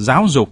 giáo dục